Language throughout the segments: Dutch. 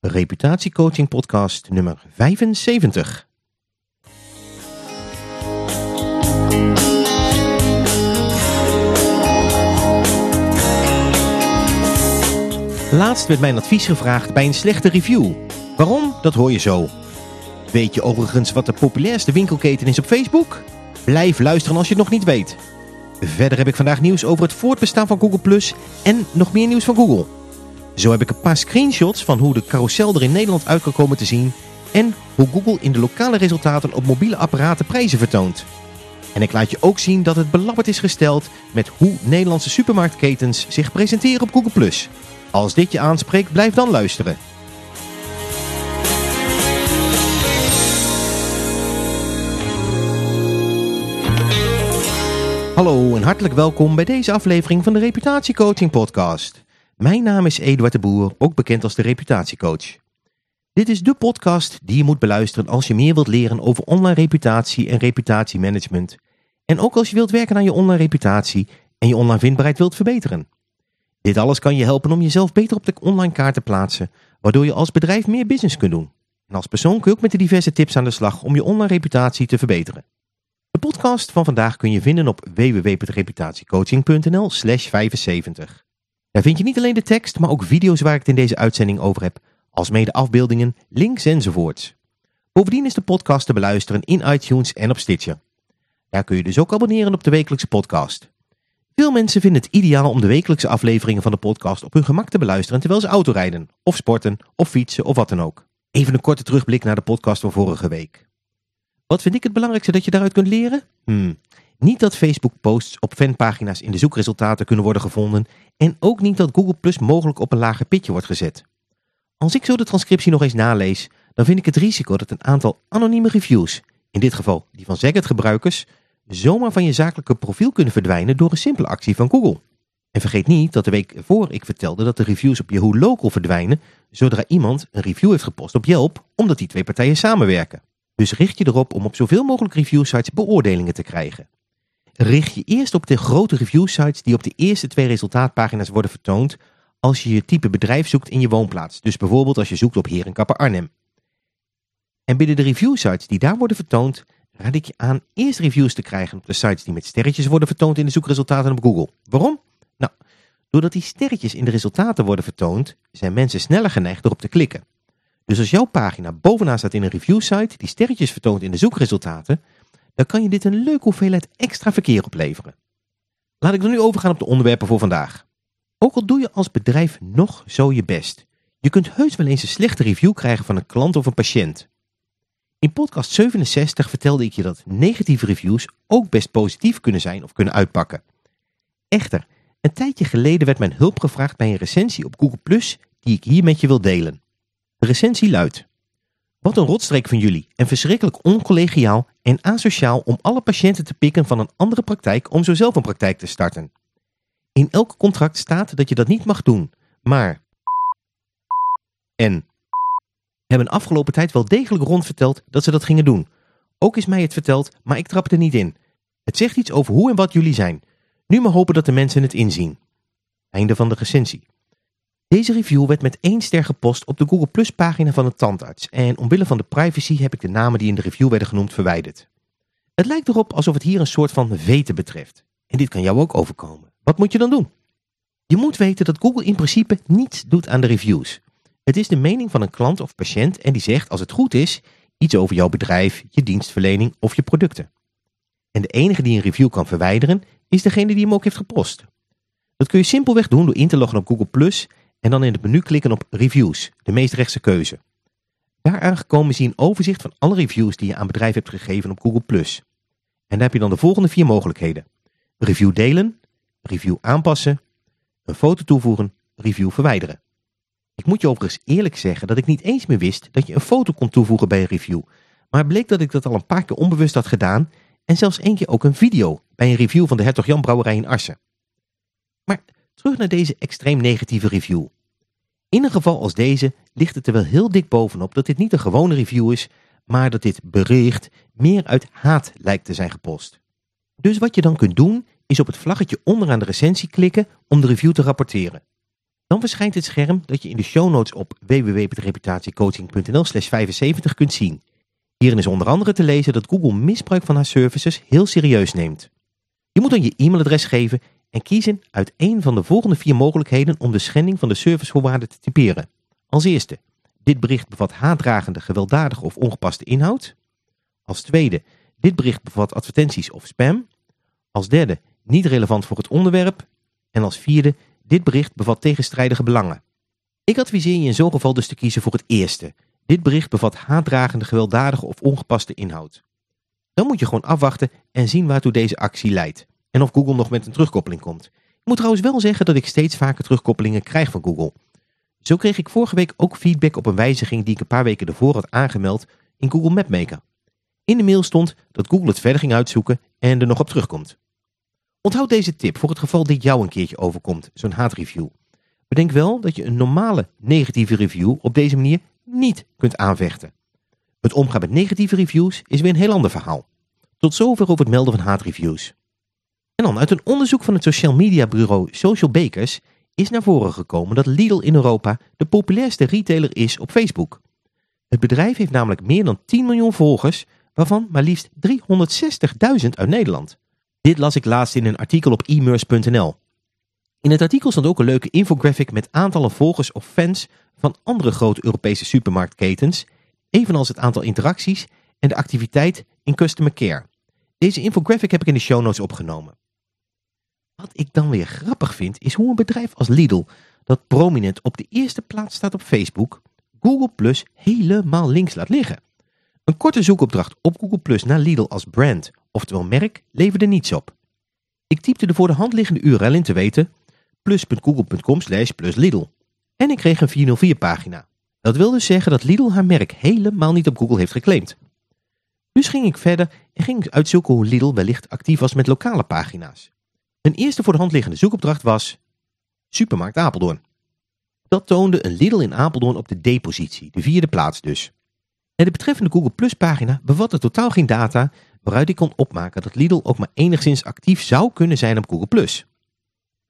Reputatiecoaching podcast nummer 75. Laatst werd mijn advies gevraagd bij een slechte review. Waarom? Dat hoor je zo. Weet je overigens wat de populairste winkelketen is op Facebook? Blijf luisteren als je het nog niet weet. Verder heb ik vandaag nieuws over het voortbestaan van Google Plus en nog meer nieuws van Google. Zo heb ik een paar screenshots van hoe de carousel er in Nederland uit kan komen te zien en hoe Google in de lokale resultaten op mobiele apparaten prijzen vertoont. En ik laat je ook zien dat het belabberd is gesteld met hoe Nederlandse supermarktketens zich presenteren op Google+. Als dit je aanspreekt, blijf dan luisteren. Hallo en hartelijk welkom bij deze aflevering van de Reputatiecoaching podcast. Mijn naam is Eduard de Boer, ook bekend als de Reputatiecoach. Dit is de podcast die je moet beluisteren als je meer wilt leren over online reputatie en reputatiemanagement. En ook als je wilt werken aan je online reputatie en je online vindbaarheid wilt verbeteren. Dit alles kan je helpen om jezelf beter op de online kaart te plaatsen, waardoor je als bedrijf meer business kunt doen. En als persoon kun je ook met de diverse tips aan de slag om je online reputatie te verbeteren. De podcast van vandaag kun je vinden op www.reputatiecoaching.nl slash 75. Daar vind je niet alleen de tekst, maar ook video's waar ik het in deze uitzending over heb, alsmede afbeeldingen, links enzovoorts. Bovendien is de podcast te beluisteren in iTunes en op Stitcher. Daar kun je dus ook abonneren op de wekelijkse podcast. Veel mensen vinden het ideaal om de wekelijkse afleveringen van de podcast op hun gemak te beluisteren terwijl ze autorijden, of sporten, of fietsen, of wat dan ook. Even een korte terugblik naar de podcast van vorige week. Wat vind ik het belangrijkste dat je daaruit kunt leren? Hmm. Niet dat Facebook-posts op fanpagina's in de zoekresultaten kunnen worden gevonden en ook niet dat Google Plus mogelijk op een lager pitje wordt gezet. Als ik zo de transcriptie nog eens nalees, dan vind ik het risico dat een aantal anonieme reviews, in dit geval die van Zagat-gebruikers, zomaar van je zakelijke profiel kunnen verdwijnen door een simpele actie van Google. En vergeet niet dat de week ervoor ik vertelde dat de reviews op Yahoo Local verdwijnen zodra iemand een review heeft gepost op Yelp omdat die twee partijen samenwerken. Dus richt je erop om op zoveel mogelijk review sites beoordelingen te krijgen. Richt je eerst op de grote review sites die op de eerste twee resultaatpagina's worden vertoond als je je type bedrijf zoekt in je woonplaats. Dus bijvoorbeeld als je zoekt op Herenkapper Arnhem. En binnen de review sites die daar worden vertoond, raad ik je aan eerst reviews te krijgen op de sites die met sterretjes worden vertoond in de zoekresultaten op Google. Waarom? Nou, doordat die sterretjes in de resultaten worden vertoond, zijn mensen sneller geneigd erop te klikken. Dus als jouw pagina bovenaan staat in een review site die sterretjes vertoont in de zoekresultaten, dan kan je dit een leuke hoeveelheid extra verkeer opleveren. Laat ik dan nu overgaan op de onderwerpen voor vandaag. Ook al doe je als bedrijf nog zo je best, je kunt heus wel eens een slechte review krijgen van een klant of een patiënt. In podcast 67 vertelde ik je dat negatieve reviews ook best positief kunnen zijn of kunnen uitpakken. Echter, een tijdje geleden werd mijn hulp gevraagd bij een recensie op Google Plus die ik hier met je wil delen. De recensie luidt. Wat een rotstreek van jullie en verschrikkelijk oncollegiaal en asociaal om alle patiënten te pikken van een andere praktijk om zo zelf een praktijk te starten. In elk contract staat dat je dat niet mag doen, maar... En hebben afgelopen tijd wel degelijk rondverteld dat ze dat gingen doen. Ook is mij het verteld, maar ik trap er niet in. Het zegt iets over hoe en wat jullie zijn. Nu maar hopen dat de mensen het inzien. Einde van de recensie. Deze review werd met één ster gepost op de Google Plus pagina van de tandarts en omwille van de privacy heb ik de namen die in de review werden genoemd verwijderd. Het lijkt erop alsof het hier een soort van weten betreft. En dit kan jou ook overkomen. Wat moet je dan doen? Je moet weten dat Google in principe niets doet aan de reviews. Het is de mening van een klant of patiënt en die zegt als het goed is iets over jouw bedrijf, je dienstverlening of je producten. En de enige die een review kan verwijderen is degene die hem ook heeft gepost. Dat kun je simpelweg doen door in te loggen op Google en dan in het menu klikken op Reviews, de meest rechtse keuze. Daar aangekomen zie je een overzicht van alle reviews die je aan bedrijf hebt gegeven op Google+. En daar heb je dan de volgende vier mogelijkheden. Review delen, review aanpassen, een foto toevoegen, review verwijderen. Ik moet je overigens eerlijk zeggen dat ik niet eens meer wist dat je een foto kon toevoegen bij een review. Maar bleek dat ik dat al een paar keer onbewust had gedaan en zelfs één keer ook een video bij een review van de Hertog Jan Brouwerij in Arsen. Maar terug naar deze extreem negatieve review. In een geval als deze ligt het er wel heel dik bovenop dat dit niet een gewone review is, maar dat dit bericht meer uit haat lijkt te zijn gepost. Dus wat je dan kunt doen, is op het vlaggetje onderaan de recensie klikken om de review te rapporteren. Dan verschijnt het scherm dat je in de show notes op www.reputatiecoaching.nl slash 75 kunt zien. Hierin is onder andere te lezen dat Google misbruik van haar services heel serieus neemt. Je moet dan je e-mailadres geven en kiezen uit een van de volgende vier mogelijkheden om de schending van de servicevoorwaarden te typeren. Als eerste, dit bericht bevat haatdragende, gewelddadige of ongepaste inhoud. Als tweede, dit bericht bevat advertenties of spam. Als derde, niet relevant voor het onderwerp. En als vierde, dit bericht bevat tegenstrijdige belangen. Ik adviseer je in zo'n geval dus te kiezen voor het eerste. Dit bericht bevat haatdragende, gewelddadige of ongepaste inhoud. Dan moet je gewoon afwachten en zien waartoe deze actie leidt. En of Google nog met een terugkoppeling komt. Ik moet trouwens wel zeggen dat ik steeds vaker terugkoppelingen krijg van Google. Zo kreeg ik vorige week ook feedback op een wijziging die ik een paar weken ervoor had aangemeld in Google Mapmaker. In de mail stond dat Google het verder ging uitzoeken en er nog op terugkomt. Onthoud deze tip voor het geval dit jou een keertje overkomt, zo'n haatreview. Bedenk wel dat je een normale negatieve review op deze manier niet kunt aanvechten. Het omgaan met negatieve reviews is weer een heel ander verhaal. Tot zover over het melden van haatreviews. En dan uit een onderzoek van het social media bureau Social Bakers is naar voren gekomen dat Lidl in Europa de populairste retailer is op Facebook. Het bedrijf heeft namelijk meer dan 10 miljoen volgers, waarvan maar liefst 360.000 uit Nederland. Dit las ik laatst in een artikel op e-mers.nl. In het artikel stond ook een leuke infographic met aantallen volgers of fans van andere grote Europese supermarktketens, evenals het aantal interacties en de activiteit in customer care. Deze infographic heb ik in de show notes opgenomen. Wat ik dan weer grappig vind, is hoe een bedrijf als Lidl, dat prominent op de eerste plaats staat op Facebook, Google Plus helemaal links laat liggen. Een korte zoekopdracht op Google Plus naar Lidl als brand, oftewel merk, leverde niets op. Ik typte de voor de hand liggende URL in te weten plus.google.com slash pluslidl. En ik kreeg een 404 pagina. Dat wil dus zeggen dat Lidl haar merk helemaal niet op Google heeft geclaimd. Dus ging ik verder en ging uitzoeken hoe Lidl wellicht actief was met lokale pagina's. Een eerste voor de hand liggende zoekopdracht was Supermarkt Apeldoorn. Dat toonde een Lidl in Apeldoorn op de D-positie, de vierde plaats dus. En de betreffende Google Plus pagina bevatte totaal geen data waaruit ik kon opmaken dat Lidl ook maar enigszins actief zou kunnen zijn op Google Plus.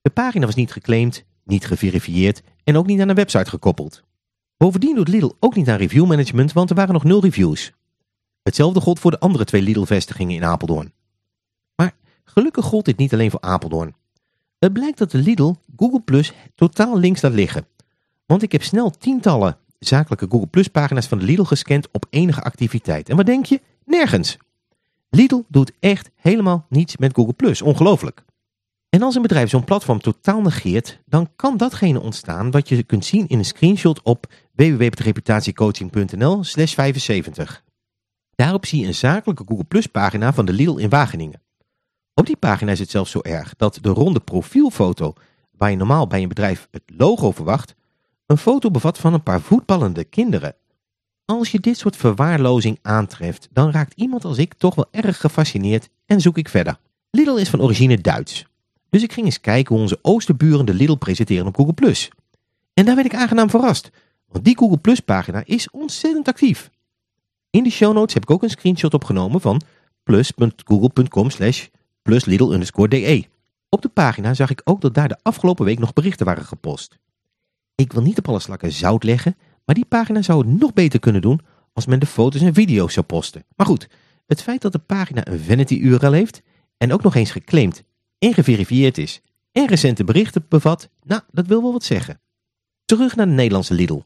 De pagina was niet geclaimd, niet geverifieerd en ook niet aan een website gekoppeld. Bovendien doet Lidl ook niet aan review management, want er waren nog nul reviews. Hetzelfde gold voor de andere twee Lidl-vestigingen in Apeldoorn. Gelukkig gold dit niet alleen voor Apeldoorn. Het blijkt dat de Lidl Google Plus totaal links laat liggen. Want ik heb snel tientallen zakelijke Google Plus pagina's van de Lidl gescand op enige activiteit. En wat denk je? Nergens. Lidl doet echt helemaal niets met Google Plus. Ongelooflijk. En als een bedrijf zo'n platform totaal negeert, dan kan datgene ontstaan wat je kunt zien in een screenshot op www.reputatiecoaching.nl slash 75. Daarop zie je een zakelijke Google Plus pagina van de Lidl in Wageningen. Op die pagina is het zelfs zo erg dat de ronde profielfoto, waar je normaal bij een bedrijf het logo verwacht, een foto bevat van een paar voetballende kinderen. Als je dit soort verwaarlozing aantreft, dan raakt iemand als ik toch wel erg gefascineerd en zoek ik verder. Lidl is van origine Duits. Dus ik ging eens kijken hoe onze oosterburen de Lidl presenteren op Google+. En daar werd ik aangenaam verrast, want die Google pagina is ontzettend actief. In de show notes heb ik ook een screenshot opgenomen van plus.google.com slash pluslidl_de. Op de pagina zag ik ook dat daar de afgelopen week nog berichten waren gepost. Ik wil niet op alle slakken zout leggen, maar die pagina zou het nog beter kunnen doen als men de foto's en video's zou posten. Maar goed, het feit dat de pagina een vanity URL heeft en ook nog eens geclaimd en geverifieerd is en recente berichten bevat, nou, dat wil wel wat zeggen. Terug naar de Nederlandse Lidl.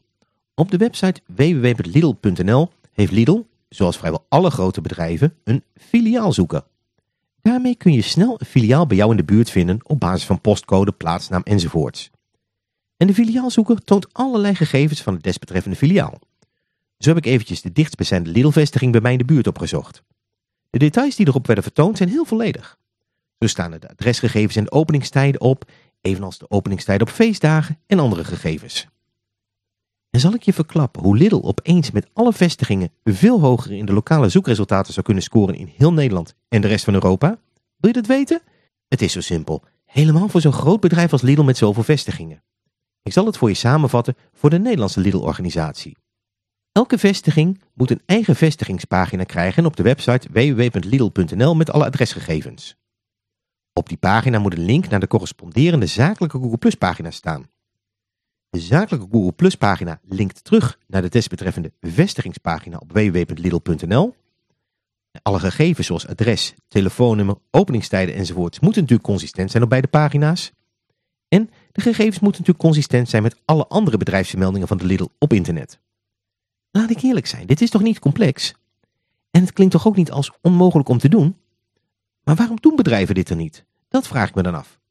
Op de website www.lidl.nl heeft Lidl, zoals vrijwel alle grote bedrijven, een filiaalzoeker. Daarmee kun je snel een filiaal bij jou in de buurt vinden op basis van postcode, plaatsnaam enzovoorts. En de filiaalzoeker toont allerlei gegevens van het desbetreffende filiaal. Zo heb ik eventjes de dichtstbijzijnde Lidl-vestiging bij mij in de buurt opgezocht. De details die erop werden vertoond zijn heel volledig. Zo staan er de adresgegevens en de openingstijden op, evenals de openingstijden op feestdagen en andere gegevens. En zal ik je verklappen hoe Lidl opeens met alle vestigingen veel hoger in de lokale zoekresultaten zou kunnen scoren in heel Nederland en de rest van Europa? Wil je dat weten? Het is zo simpel. Helemaal voor zo'n groot bedrijf als Lidl met zoveel vestigingen. Ik zal het voor je samenvatten voor de Nederlandse Lidl-organisatie. Elke vestiging moet een eigen vestigingspagina krijgen op de website www.lidl.nl met alle adresgegevens. Op die pagina moet een link naar de corresponderende zakelijke Google Plus pagina staan. De zakelijke Google Plus pagina linkt terug naar de desbetreffende vestigingspagina op www.lidl.nl. Alle gegevens zoals adres, telefoonnummer, openingstijden enzovoort moeten natuurlijk consistent zijn op beide pagina's. En de gegevens moeten natuurlijk consistent zijn met alle andere bedrijfsvermeldingen van de Lidl op internet. Laat ik eerlijk zijn, dit is toch niet complex? En het klinkt toch ook niet als onmogelijk om te doen? Maar waarom doen bedrijven dit dan niet? Dat vraag ik me dan af.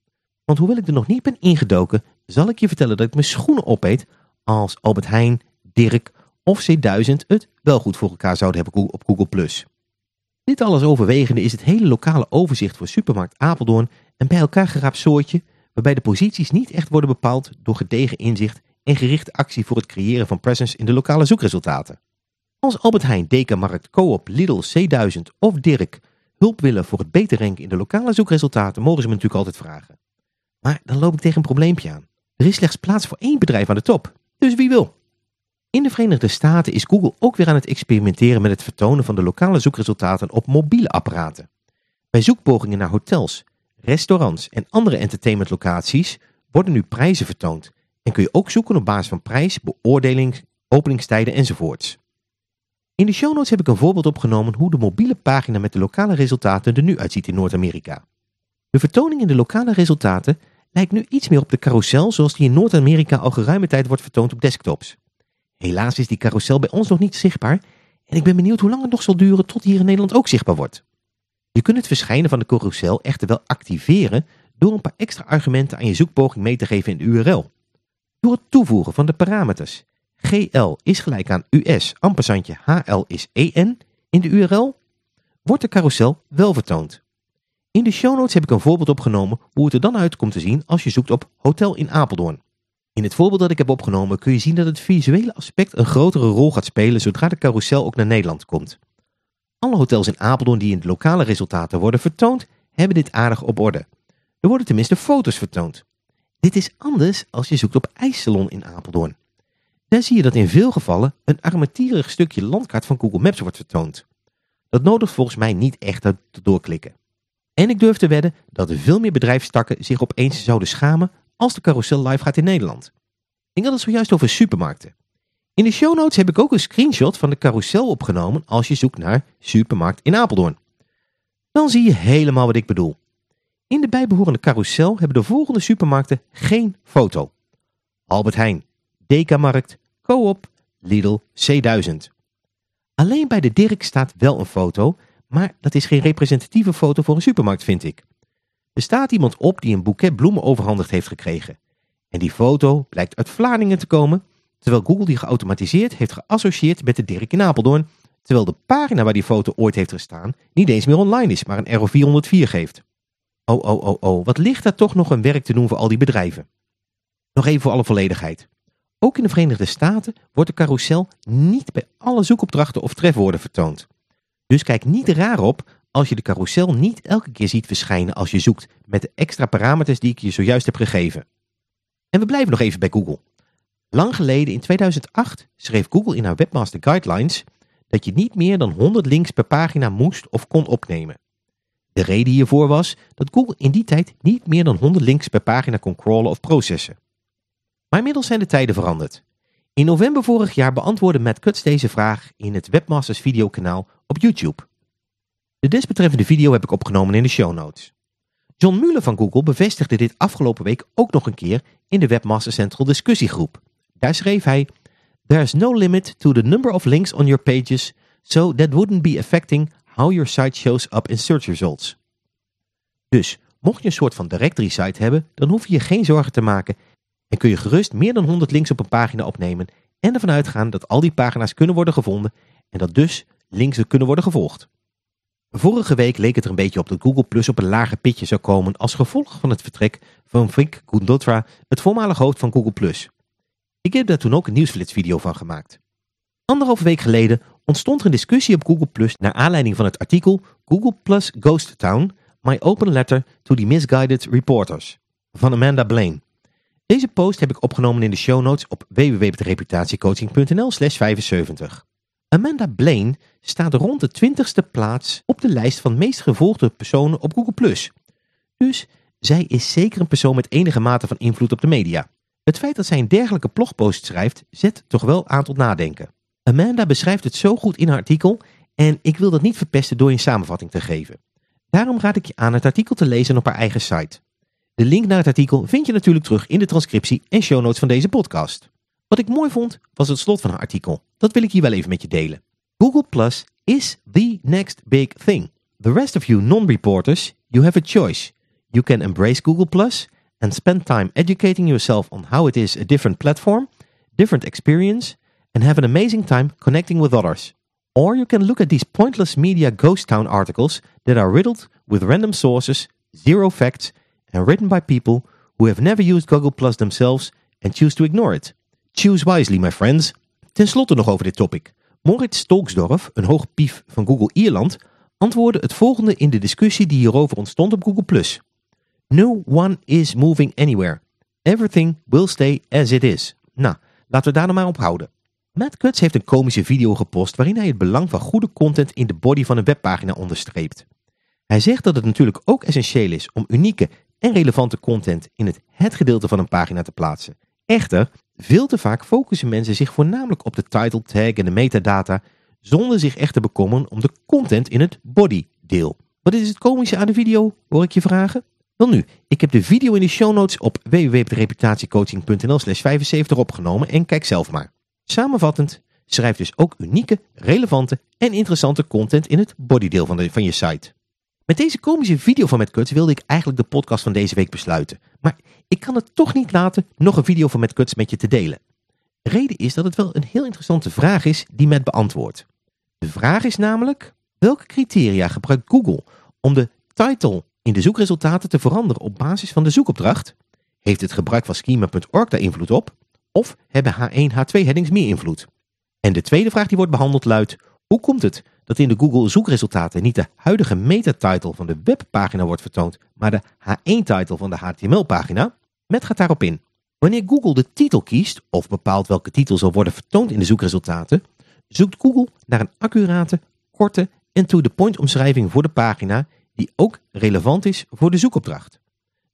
Want hoewel ik er nog niet ben ingedoken, zal ik je vertellen dat ik mijn schoenen opeet als Albert Heijn, Dirk of C1000 het wel goed voor elkaar zouden hebben op Google+. Dit alles overwegende is het hele lokale overzicht voor supermarkt Apeldoorn een bij elkaar geraapt soortje waarbij de posities niet echt worden bepaald door gedegen inzicht en gerichte actie voor het creëren van presence in de lokale zoekresultaten. Als Albert Heijn, Dekamarkt, Coop, Lidl, C1000 of Dirk hulp willen voor het beter ranken in de lokale zoekresultaten, mogen ze me natuurlijk altijd vragen. Maar dan loop ik tegen een probleempje aan. Er is slechts plaats voor één bedrijf aan de top. Dus wie wil? In de Verenigde Staten is Google ook weer aan het experimenteren met het vertonen van de lokale zoekresultaten op mobiele apparaten. Bij zoekpogingen naar hotels, restaurants en andere entertainmentlocaties worden nu prijzen vertoond en kun je ook zoeken op basis van prijs, beoordeling, openingstijden enzovoorts. In de show notes heb ik een voorbeeld opgenomen hoe de mobiele pagina met de lokale resultaten er nu uitziet in Noord-Amerika. De vertoning in de lokale resultaten lijkt nu iets meer op de carousel zoals die in Noord-Amerika al geruime tijd wordt vertoond op desktops. Helaas is die carousel bij ons nog niet zichtbaar en ik ben benieuwd hoe lang het nog zal duren tot hier in Nederland ook zichtbaar wordt. Je kunt het verschijnen van de carousel echter wel activeren door een paar extra argumenten aan je zoekpoging mee te geven in de URL. Door het toevoegen van de parameters GL is gelijk aan US, ampersandje HL is EN in de URL, wordt de carousel wel vertoond. In de show notes heb ik een voorbeeld opgenomen hoe het er dan uit komt te zien als je zoekt op Hotel in Apeldoorn. In het voorbeeld dat ik heb opgenomen kun je zien dat het visuele aspect een grotere rol gaat spelen zodra de carousel ook naar Nederland komt. Alle hotels in Apeldoorn die in de lokale resultaten worden vertoond, hebben dit aardig op orde. Er worden tenminste foto's vertoond. Dit is anders als je zoekt op IJssalon in Apeldoorn. Daar zie je dat in veel gevallen een armetierig stukje landkaart van Google Maps wordt vertoond. Dat nodigt volgens mij niet echt te doorklikken. En ik durf te wedden dat er veel meer bedrijfstakken zich opeens zouden schamen als de carousel live gaat in Nederland. Ik had het zojuist over supermarkten. In de show notes heb ik ook een screenshot van de carousel opgenomen als je zoekt naar supermarkt in Apeldoorn. Dan zie je helemaal wat ik bedoel. In de bijbehorende carousel hebben de volgende supermarkten geen foto. Albert Heijn, Dekamarkt, Coop, Lidl, C1000. Alleen bij de Dirk staat wel een foto, maar dat is geen representatieve foto voor een supermarkt vind ik. Er staat iemand op die een boeket bloemen overhandigd heeft gekregen. En die foto blijkt uit Vlaardingen te komen, terwijl Google die geautomatiseerd heeft geassocieerd met de Dirk in Apeldoorn, terwijl de pagina waar die foto ooit heeft gestaan niet eens meer online is, maar een RO 404 geeft. Oh, oh, oh, oh, wat ligt daar toch nog een werk te doen voor al die bedrijven. Nog even voor alle volledigheid. Ook in de Verenigde Staten wordt de carousel niet bij alle zoekopdrachten of trefwoorden vertoond. Dus kijk niet raar op als je de carousel niet elke keer ziet verschijnen als je zoekt met de extra parameters die ik je zojuist heb gegeven. En we blijven nog even bij Google. Lang geleden in 2008 schreef Google in haar Webmaster Guidelines dat je niet meer dan 100 links per pagina moest of kon opnemen. De reden hiervoor was dat Google in die tijd niet meer dan 100 links per pagina kon crawlen of processen. Maar inmiddels zijn de tijden veranderd. In november vorig jaar beantwoordde Matt Cutts deze vraag in het Webmasters videokanaal op YouTube. De desbetreffende video heb ik opgenomen in de show notes. John Mueller van Google bevestigde dit afgelopen week ook nog een keer in de Webmaster Central discussiegroep. Daar schreef hij, There's no limit to the number of links on your pages, so that wouldn't be affecting how your site shows up in search results. Dus, mocht je een soort van directory site hebben, dan hoef je je geen zorgen te maken en kun je gerust meer dan 100 links op een pagina opnemen en ervan uitgaan dat al die pagina's kunnen worden gevonden en dat dus links kunnen worden gevolgd. Vorige week leek het er een beetje op dat Google Plus op een lager pitje zou komen als gevolg van het vertrek van Vink Gundotra, het voormalig hoofd van Google Plus. Ik heb daar toen ook een nieuwsflits video van gemaakt. Anderhalve week geleden ontstond er een discussie op Google Plus naar aanleiding van het artikel Google Plus Ghost Town, My Open Letter to the Misguided Reporters van Amanda Blaine. Deze post heb ik opgenomen in de show notes op www.reputatiecoaching.nl slash 75. Amanda Blaine staat rond de 20ste plaats op de lijst van meest gevolgde personen op Google+. Dus zij is zeker een persoon met enige mate van invloed op de media. Het feit dat zij een dergelijke blogpost schrijft, zet toch wel aan tot nadenken. Amanda beschrijft het zo goed in haar artikel en ik wil dat niet verpesten door een samenvatting te geven. Daarom raad ik je aan het artikel te lezen op haar eigen site. De link naar het artikel vind je natuurlijk terug in de transcriptie en show notes van deze podcast. Wat ik mooi vond was het slot van haar artikel. Dat wil ik hier wel even met je delen. Google Plus is the next big thing. The rest of you non-reporters, you have a choice. You can embrace Google Plus and spend time educating yourself on how it is a different platform, different experience, and have an amazing time connecting with others. Or you can look at these pointless media ghost town articles that are riddled with random sources, zero facts, and written by people who have never used Google Plus themselves and choose to ignore it. Choose wisely, my friends. Ten slotte nog over dit topic. Moritz Stolksdorf, een hoog pief van Google Ierland, antwoordde het volgende in de discussie die hierover ontstond op Google+. No one is moving anywhere. Everything will stay as it is. Nou, laten we daar nou maar op houden. Matt Cutts heeft een komische video gepost waarin hij het belang van goede content in de body van een webpagina onderstreept. Hij zegt dat het natuurlijk ook essentieel is om unieke en relevante content in het het gedeelte van een pagina te plaatsen. Echter, veel te vaak focussen mensen zich voornamelijk op de title tag en de metadata, zonder zich echt te bekommeren om de content in het body deel. Wat is het komische aan de video, hoor ik je vragen? Wel nu, ik heb de video in de show notes op www.reputatiecoaching.nl slash 75 opgenomen en kijk zelf maar. Samenvattend, schrijf dus ook unieke, relevante en interessante content in het bodydeel van, de, van je site. Met deze komische video van Matt Cuts wilde ik eigenlijk de podcast van deze week besluiten. Maar ik kan het toch niet laten nog een video van Matt Cuts met je te delen. De reden is dat het wel een heel interessante vraag is die Matt beantwoordt. De vraag is namelijk, welke criteria gebruikt Google om de title in de zoekresultaten te veranderen op basis van de zoekopdracht? Heeft het gebruik van schema.org daar invloed op? Of hebben H1, H2 headings meer invloed? En de tweede vraag die wordt behandeld luidt, hoe komt het dat in de Google zoekresultaten niet de huidige meta-title van de webpagina wordt vertoond, maar de H1-title van de HTML-pagina? Met gaat daarop in. Wanneer Google de titel kiest, of bepaalt welke titel zal worden vertoond in de zoekresultaten, zoekt Google naar een accurate, korte en to-the-point omschrijving voor de pagina die ook relevant is voor de zoekopdracht.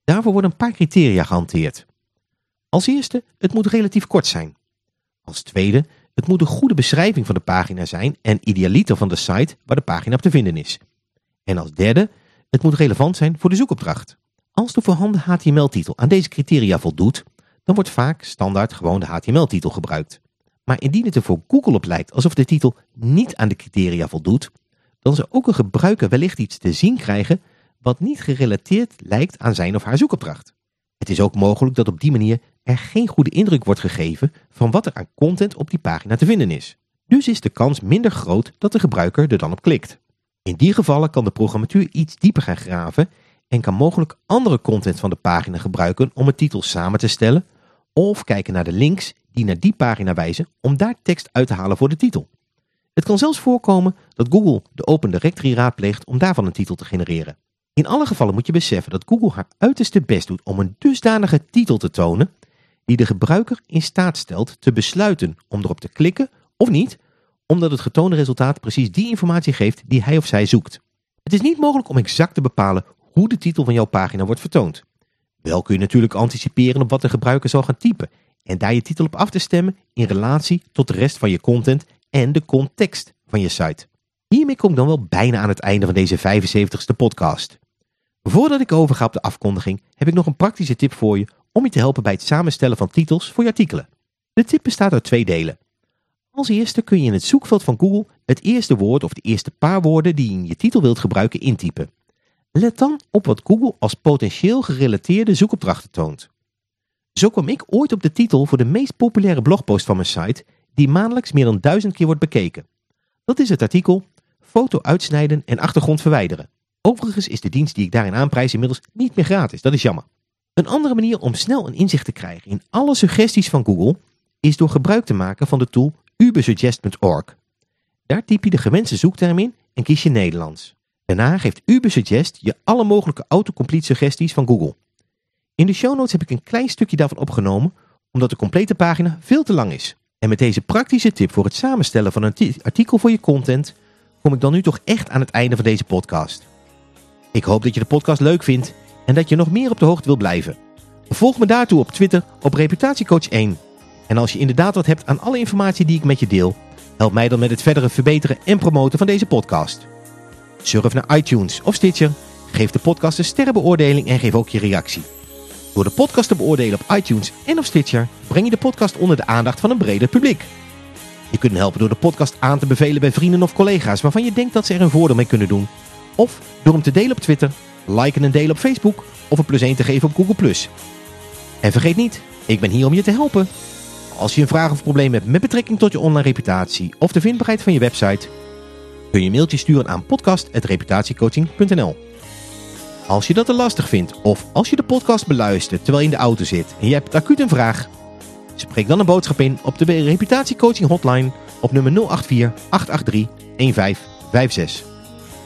Daarvoor worden een paar criteria gehanteerd. Als eerste, het moet relatief kort zijn. Als tweede, het moet een goede beschrijving van de pagina zijn en idealiter van de site waar de pagina op te vinden is. En als derde, het moet relevant zijn voor de zoekopdracht. Als de voorhanden HTML-titel aan deze criteria voldoet, dan wordt vaak standaard gewoon de HTML-titel gebruikt. Maar indien het er voor Google op lijkt alsof de titel niet aan de criteria voldoet, dan zal ook een gebruiker wellicht iets te zien krijgen wat niet gerelateerd lijkt aan zijn of haar zoekopdracht. Het is ook mogelijk dat op die manier er geen goede indruk wordt gegeven van wat er aan content op die pagina te vinden is. Dus is de kans minder groot dat de gebruiker er dan op klikt. In die gevallen kan de programmatuur iets dieper gaan graven en kan mogelijk andere content van de pagina gebruiken om het titel samen te stellen of kijken naar de links die naar die pagina wijzen om daar tekst uit te halen voor de titel. Het kan zelfs voorkomen dat Google de Open Directory raadpleegt om daarvan een titel te genereren. In alle gevallen moet je beseffen dat Google haar uiterste best doet om een dusdanige titel te tonen die de gebruiker in staat stelt te besluiten om erop te klikken of niet, omdat het getoonde resultaat precies die informatie geeft die hij of zij zoekt. Het is niet mogelijk om exact te bepalen hoe de titel van jouw pagina wordt vertoond. Wel kun je natuurlijk anticiperen op wat de gebruiker zal gaan typen en daar je titel op af te stemmen in relatie tot de rest van je content en de context van je site. Hiermee kom ik dan wel bijna aan het einde van deze 75ste podcast. Voordat ik overga op de afkondiging heb ik nog een praktische tip voor je om je te helpen bij het samenstellen van titels voor je artikelen. De tip bestaat uit twee delen. Als eerste kun je in het zoekveld van Google het eerste woord of de eerste paar woorden die je in je titel wilt gebruiken intypen. Let dan op wat Google als potentieel gerelateerde zoekopdrachten toont. Zo kwam ik ooit op de titel voor de meest populaire blogpost van mijn site die maandelijks meer dan duizend keer wordt bekeken. Dat is het artikel Foto uitsnijden en achtergrond verwijderen. Overigens is de dienst die ik daarin aanprijs inmiddels niet meer gratis, dat is jammer. Een andere manier om snel een inzicht te krijgen in alle suggesties van Google is door gebruik te maken van de tool ubersuggest.org. Daar typ je de gewenste zoekterm in en kies je Nederlands. Daarna geeft Ubersuggest je alle mogelijke autocomplete suggesties van Google. In de show notes heb ik een klein stukje daarvan opgenomen omdat de complete pagina veel te lang is. En met deze praktische tip voor het samenstellen van een artikel voor je content kom ik dan nu toch echt aan het einde van deze podcast. Ik hoop dat je de podcast leuk vindt en dat je nog meer op de hoogte wil blijven. Volg me daartoe op Twitter op reputatiecoach1. En als je inderdaad wat hebt aan alle informatie die ik met je deel, help mij dan met het verdere verbeteren en promoten van deze podcast. Surf naar iTunes of Stitcher, geef de podcast een sterrenbeoordeling en geef ook je reactie. Door de podcast te beoordelen op iTunes en op Stitcher breng je de podcast onder de aandacht van een breder publiek. Je kunt helpen door de podcast aan te bevelen bij vrienden of collega's waarvan je denkt dat ze er een voordeel mee kunnen doen. Of door hem te delen op Twitter, liken en delen op Facebook of een plus 1 te geven op Google+. En vergeet niet, ik ben hier om je te helpen. Als je een vraag of probleem hebt met betrekking tot je online reputatie of de vindbaarheid van je website, kun je een mailtje sturen aan podcast.reputatiecoaching.nl. Als je dat te lastig vindt of als je de podcast beluistert terwijl je in de auto zit en je hebt acuut een vraag, spreek dan een boodschap in op de reputatiecoaching hotline op nummer 084 883 1556.